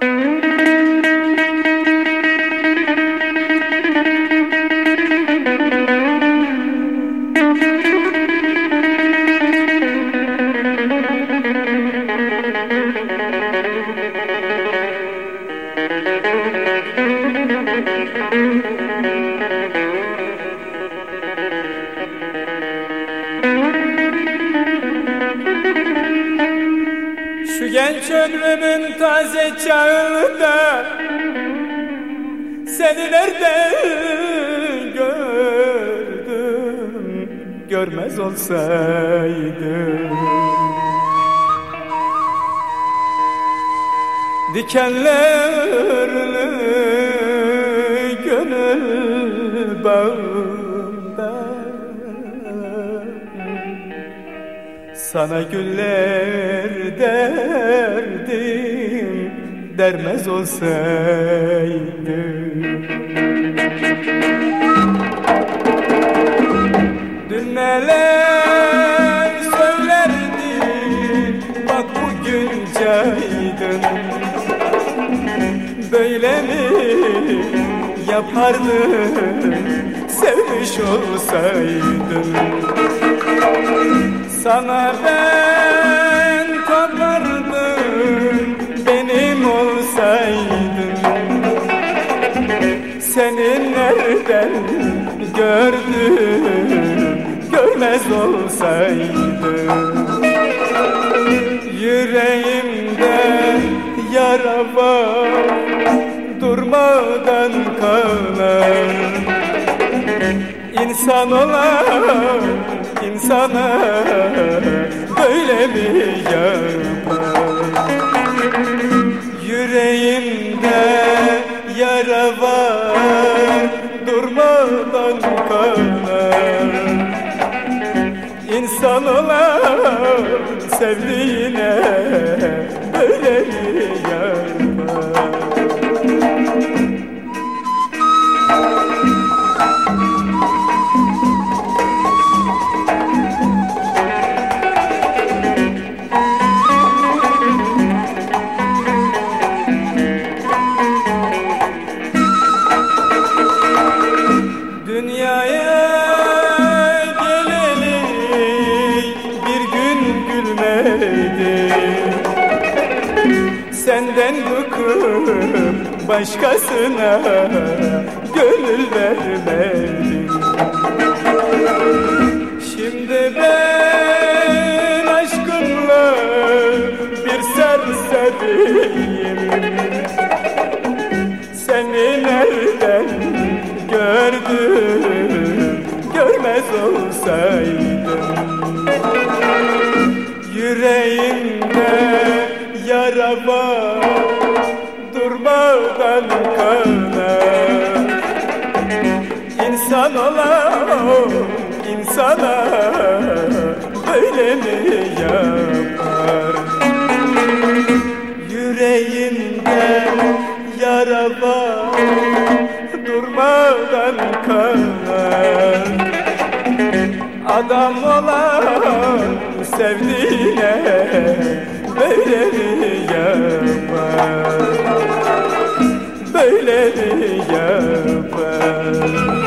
Música genç ömrümün taze çağında Seni nerede gördüm? Görmez olsaydım. Dikenlerle gönül bağımda Sana güller derdim Dermez olsaydım Dün neler söylerdin Bak bugün caydın. Böyle mi yapardın Sevmiş olsaydın Sana ben kopardım Benim olsaydın. Seni nereden gördüm Görmez olsaydım Yüreğimde yara var Durmadan kanar İnsan olan insana böyle mi yapar? Yüreğimde yara var durmadan kanar İnsan olan sevdiğine böyle mi yapar? Dünyaya bir gün gülmedi Senden bıkıp başkasına gönül vermedim. Şimdi ben aşkınla bir serseriyim. Seni nereden olsaydım Yüreğimde yara var Durmadan kanar. İnsan olan insana Böyle mi yapar? Yüreğimde yara var Durmadan kanar Adam olan sevdiğine Böyle mi yapar. Böyle mi yapar